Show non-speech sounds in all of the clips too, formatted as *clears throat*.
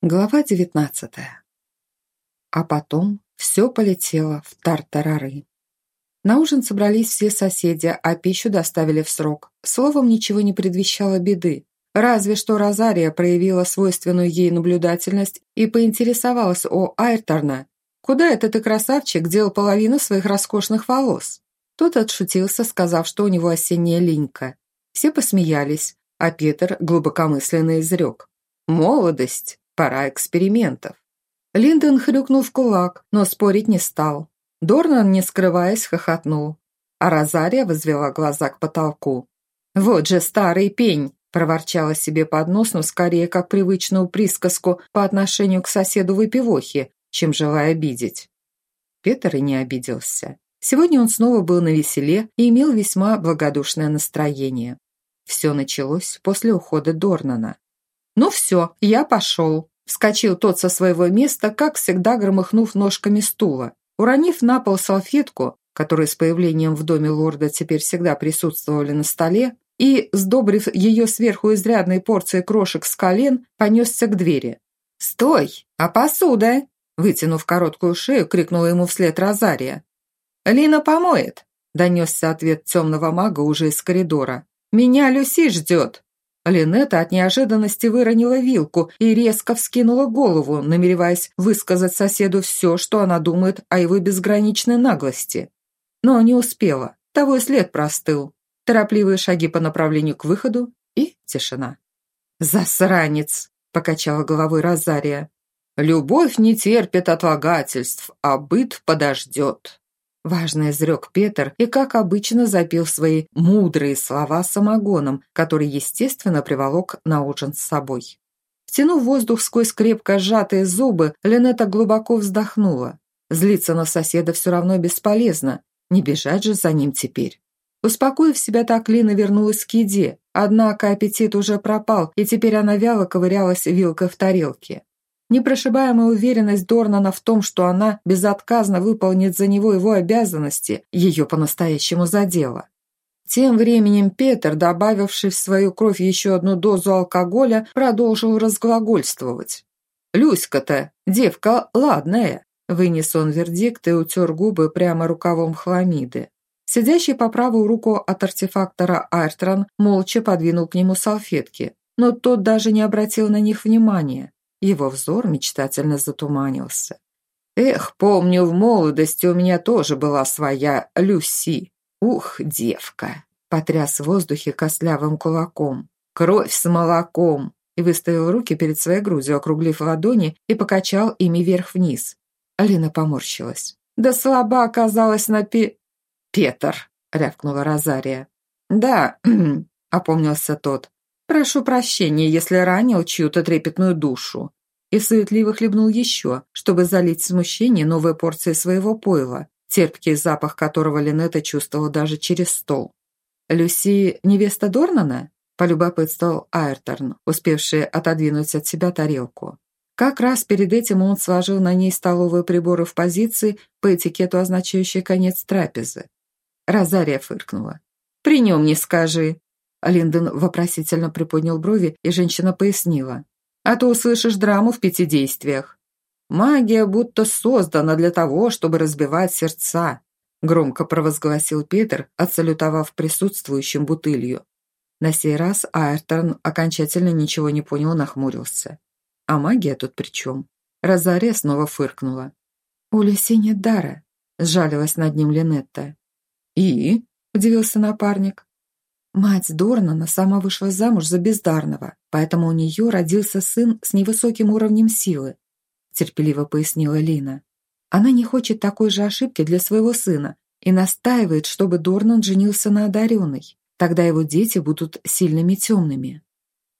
Глава девятнадцатая. А потом все полетело в тартарары. На ужин собрались все соседи, а пищу доставили в срок. Словом, ничего не предвещало беды. Разве что Розария проявила свойственную ей наблюдательность и поинтересовалась о Айрторна. «Куда это ты, красавчик, дел половину своих роскошных волос?» Тот отшутился, сказав, что у него осенняя линька. Все посмеялись, а Петр глубокомысленно изрек. «Молодость! Пора экспериментов. Линдон хрюкнул в кулак, но спорить не стал. Дорнан, не скрываясь, хохотнул. А Розария возвела глаза к потолку. «Вот же старый пень!» – проворчала себе под нос, но скорее как привычную присказку по отношению к соседу выпивохи, чем желая обидеть. Петр и не обиделся. Сегодня он снова был на веселе и имел весьма благодушное настроение. Все началось после ухода Дорнана. «Ну все, я пошел», – вскочил тот со своего места, как всегда громыхнув ножками стула. Уронив на пол салфетку, которая с появлением в доме лорда теперь всегда присутствовали на столе, и, сдобрив ее сверху изрядной порцией крошек с колен, понесся к двери. «Стой! А посуда?» Вытянув короткую шею, крикнула ему вслед Розария. «Лина помоет!» – донесся ответ темного мага уже из коридора. «Меня Люси ждет!» Линетта от неожиданности выронила вилку и резко вскинула голову, намереваясь высказать соседу все, что она думает о его безграничной наглости. Но не успела, того и след простыл. Торопливые шаги по направлению к выходу и тишина. «Засранец!» – покачала головой Розария. «Любовь не терпит отлагательств, а быт подождет», Важно изрек Петр и, как обычно, запил свои мудрые слова самогоном, который, естественно, приволок на ужин с собой. Втянув воздух сквозь крепко сжатые зубы, Ленета глубоко вздохнула. Злиться на соседа все равно бесполезно, не бежать же за ним теперь. Успокоив себя так, Лина вернулась к еде, однако аппетит уже пропал, и теперь она вяло ковырялась вилкой в тарелке. Непрошибаемая уверенность Дорнана в том, что она безотказно выполнит за него его обязанности, ее по-настоящему задела. Тем временем Петр, добавивший в свою кровь еще одну дозу алкоголя, продолжил разглагольствовать. «Люська-то, девка ладная», – вынес он вердикт и утер губы прямо рукавом хламиды. Сидящий по правую руку от артефактора Айртран молча подвинул к нему салфетки, но тот даже не обратил на них внимания. Его взор мечтательно затуманился. «Эх, помню, в молодости у меня тоже была своя Люси. Ух, девка!» Потряс в воздухе костлявым кулаком. «Кровь с молоком!» И выставил руки перед своей грудью, округлив ладони и покачал ими вверх-вниз. Алина поморщилась. «Да слаба оказалась на пи...» «Петр!» — рявкнула Розария. «Да», *clears throat* — опомнился тот. «Прошу прощения, если ранил чью-то трепетную душу». И суетливо хлебнул еще, чтобы залить смущение новой порцией своего пойла, терпкий запах которого Линетта чувствовала даже через стол. «Люси – невеста Дорнана?» – полюбопытствовал Айрторн, успевший отодвинуть от себя тарелку. Как раз перед этим он сложил на ней столовые приборы в позиции, по этикету означающей конец трапезы. Розария фыркнула. «При нем не скажи. Линдон вопросительно приподнял брови, и женщина пояснила. «А то услышишь драму в пяти действиях. Магия будто создана для того, чтобы разбивать сердца», громко провозгласил Петр, отсалютовав присутствующим бутылью. На сей раз Айрторн окончательно ничего не понял, нахмурился. «А магия тут при чем?» Розария снова фыркнула. «У Люси нет дара», – сжалилась над ним Линетта. «И?» – удивился напарник. Мать Дорнана сама вышла замуж за бездарного, поэтому у нее родился сын с невысоким уровнем силы, терпеливо пояснила Лина. Она не хочет такой же ошибки для своего сына и настаивает, чтобы Дорнан женился на одаренной. Тогда его дети будут сильными темными.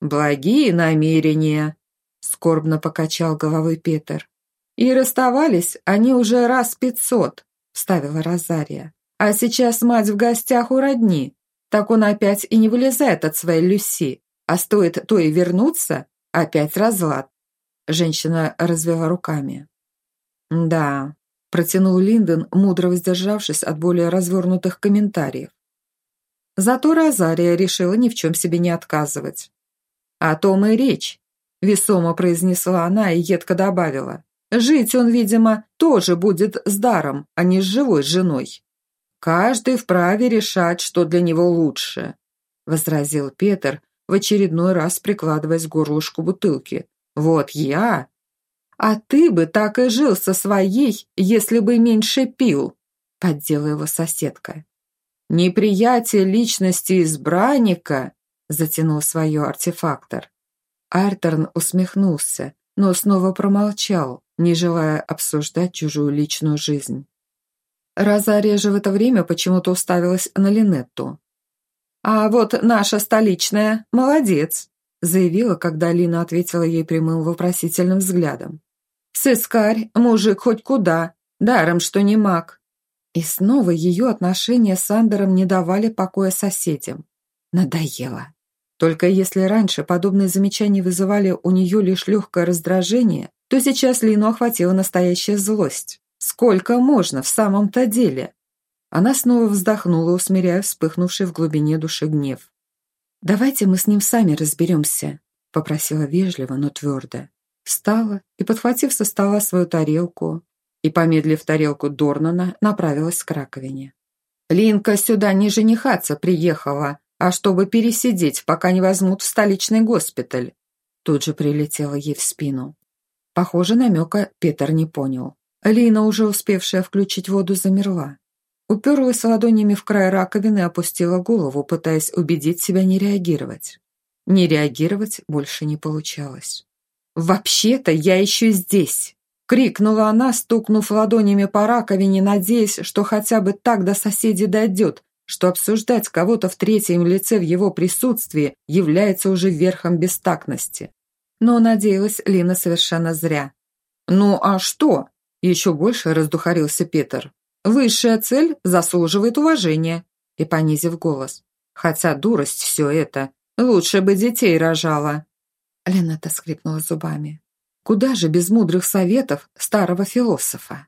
«Благие намерения», — скорбно покачал головой Петр. «И расставались они уже раз пятьсот», — вставила Розария. «А сейчас мать в гостях у родни, так он опять и не вылезает от своей Люси, а стоит то и вернуться, опять разлад. Женщина развела руками. «Да», – протянул Линдон, мудро воздержавшись от более развернутых комментариев. Зато Розария решила ни в чем себе не отказывать. О том и речь. весомо произнесла она и едко добавила. Жить он, видимо, тоже будет с даром, а не с живой женой. Каждый вправе решать, что для него лучше, возразил Петр, в очередной раз прикладываясь к горлышку бутылки. Вот я... А ты бы так и жил со своей, если бы меньше пил, поддела его соседка. Неприятие личности избранника, затянул свое артефактор. Артерн усмехнулся, но снова промолчал, не желая обсуждать чужую личную жизнь. Розария в это время почему-то уставилась на Линетту. «А вот наша столичная молодец», заявила, когда Алина ответила ей прямым вопросительным взглядом. «Сыскарь, мужик хоть куда, даром, что не маг». И снова ее отношения с Андером не давали покоя соседям. Надоело. Только если раньше подобные замечания вызывали у нее лишь легкое раздражение, то сейчас Лину охватила настоящая злость. Сколько можно в самом-то деле? Она снова вздохнула, усмиряя вспыхнувший в глубине души гнев. «Давайте мы с ним сами разберемся», — попросила вежливо, но твердо. Встала и, подхватив со стола свою тарелку и, помедлив тарелку Дорнана, направилась к раковине. «Линка сюда не женихаться приехала, а чтобы пересидеть, пока не возьмут в столичный госпиталь. Тут же прилетела ей в спину. Похоже, намека Петр не понял. Лина, уже успевшая включить воду, замерла. Уперлась ладонями в край раковины и опустила голову, пытаясь убедить себя не реагировать. Не реагировать больше не получалось. «Вообще-то я еще здесь!» Крикнула она, стукнув ладонями по раковине, надеясь, что хотя бы так до соседей дойдет, что обсуждать кого-то в третьем лице в его присутствии является уже верхом бестактности. Но надеялась Лина совершенно зря. «Ну а что?» – еще больше раздухарился Петр. «Высшая цель заслуживает уважения», – и понизив голос. «Хотя дурость все это. Лучше бы детей рожала». Лената скрипнула зубами. «Куда же без мудрых советов старого философа?»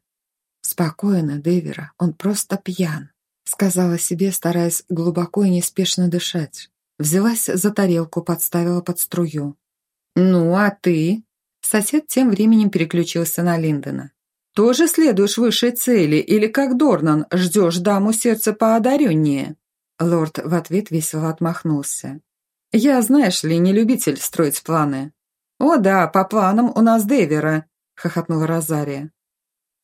«Спокойно, Девера, он просто пьян», сказала себе, стараясь глубоко и неспешно дышать. Взялась за тарелку, подставила под струю. «Ну, а ты?» Сосед тем временем переключился на Линдона. «Тоже следуешь высшей цели или, как Дорнан, ждешь даму сердца поодареннее?» Лорд в ответ весело отмахнулся. «Я, знаешь ли, не любитель строить планы». «О да, по планам у нас Девера», — хохотнула Розария.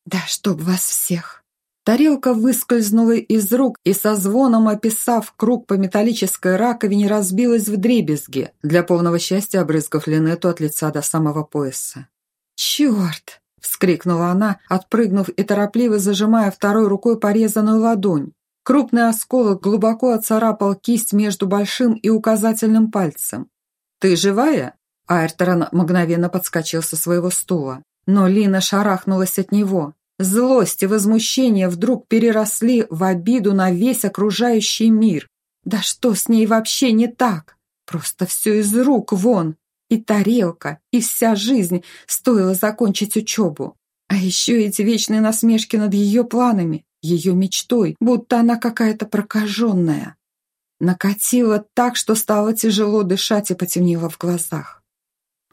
«Да чтоб вас всех!» Тарелка выскользнула из рук и со звоном описав круг по металлической раковине разбилась в дребезги, для полного счастья обрызгав Линету от лица до самого пояса. «Черт!» – вскрикнула она, отпрыгнув и торопливо зажимая второй рукой порезанную ладонь. Крупный осколок глубоко оцарапал кисть между большим и указательным пальцем. «Ты живая?» Айрторан мгновенно подскочил со своего стула. Но Лина шарахнулась от него. Злость и возмущение вдруг переросли в обиду на весь окружающий мир. Да что с ней вообще не так? Просто все из рук вон. И тарелка, и вся жизнь стоило закончить учебу. А еще эти вечные насмешки над ее планами, ее мечтой, будто она какая-то прокаженная. Накатило так, что стало тяжело дышать и потемнело в глазах.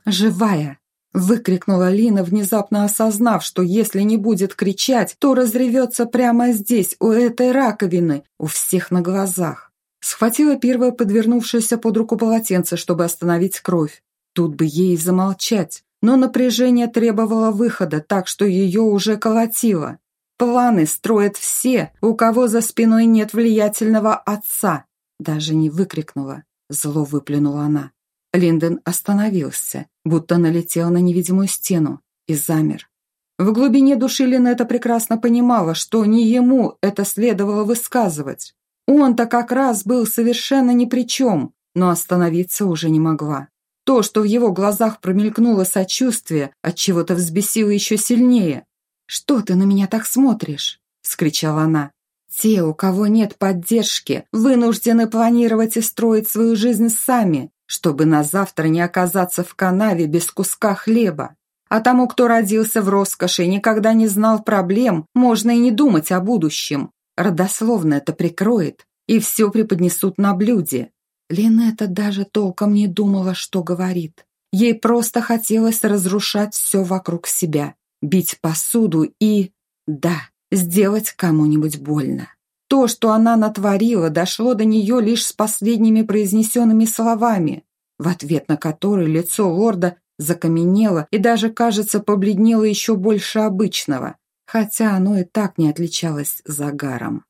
Живая, Выкрикнула Лина, внезапно осознав, что если не будет кричать, то разревется прямо здесь, у этой раковины, у всех на глазах. Схватила первое подвернувшееся под руку полотенце, чтобы остановить кровь. Тут бы ей замолчать, но напряжение требовало выхода, так что ее уже колотило. Планы строят все, у кого за спиной нет влиятельного отца. Даже не выкрикнула, зло выплюнула она. Линдон остановился, будто налетел на невидимую стену, и замер. В глубине души Линета прекрасно понимала, что не ему это следовало высказывать. Он-то как раз был совершенно ни при чем, но остановиться уже не могла. То, что в его глазах промелькнуло сочувствие, от чего то взбесило еще сильнее. «Что ты на меня так смотришь?» – вскричала она. «Те, у кого нет поддержки, вынуждены планировать и строить свою жизнь сами, чтобы на завтра не оказаться в канаве без куска хлеба. А тому, кто родился в роскоши и никогда не знал проблем, можно и не думать о будущем. Родословно это прикроет, и все преподнесут на блюде. Линетта даже толком не думала, что говорит. Ей просто хотелось разрушать все вокруг себя, бить посуду и... да, сделать кому-нибудь больно. То, что она натворила, дошло до нее лишь с последними произнесенными словами, в ответ на которые лицо лорда закаменело и даже, кажется, побледнело еще больше обычного, хотя оно и так не отличалось загаром.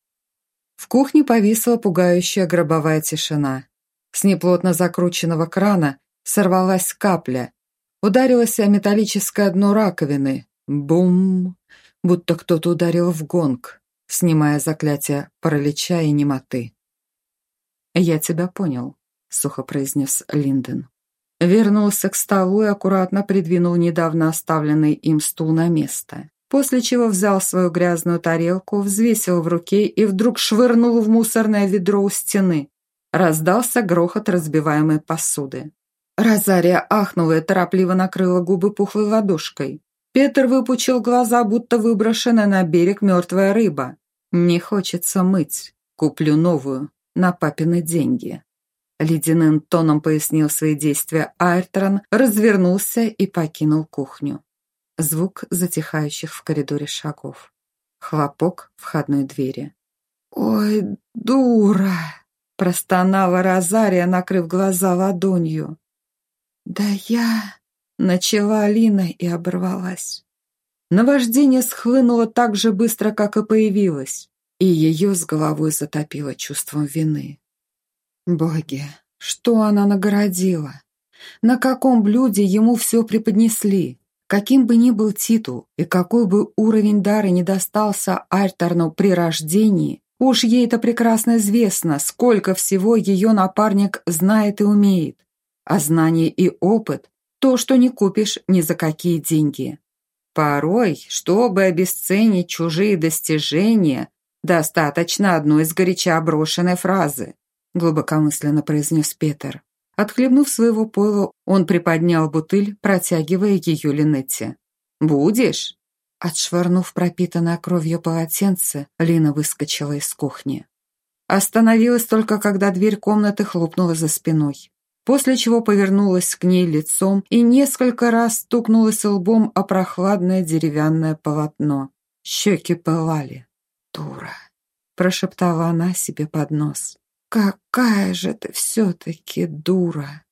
В кухне повисла пугающая гробовая тишина. С неплотно закрученного крана сорвалась капля, ударилась о металлическое дно раковины. Бум! Будто кто-то ударил в гонг, снимая заклятие паралича и немоты. «Я тебя понял», — сухо произнес Линден. Вернулся к столу и аккуратно придвинул недавно оставленный им стул на место после чего взял свою грязную тарелку, взвесил в руке и вдруг швырнул в мусорное ведро у стены. Раздался грохот разбиваемой посуды. Розария ахнула и торопливо накрыла губы пухлой ладошкой. Петр выпучил глаза, будто выброшенная на берег мертвая рыба. «Не хочется мыть. Куплю новую. На папины деньги». Ледяным тоном пояснил свои действия Айртрон, развернулся и покинул кухню. Звук затихающих в коридоре шагов. Хлопок входной двери. «Ой, дура!» – простонала Розария, накрыв глаза ладонью. «Да я...» – начала Алина и оборвалась. Наваждение схлынуло так же быстро, как и появилось, и ее с головой затопило чувством вины. Боги, что она нагородила? На каком блюде ему все преподнесли? Каким бы ни был титул и какой бы уровень дара не достался Альтарну при рождении, уж ей это прекрасно известно, сколько всего ее напарник знает и умеет. А знание и опыт – то, что не купишь ни за какие деньги. Порой, чтобы обесценить чужие достижения, достаточно одной сгоряча брошенной фразы, глубокомысленно произнес Петер. Отхлебнув своего пойла, он приподнял бутыль, протягивая ее Линетте. «Будешь?» Отшвырнув пропитанное кровью полотенце, Лина выскочила из кухни. Остановилась только, когда дверь комнаты хлопнула за спиной, после чего повернулась к ней лицом и несколько раз стукнулась лбом о прохладное деревянное полотно. Щеки пылали. «Дура!» – прошептала она себе под нос. «Какая же ты все-таки дура!»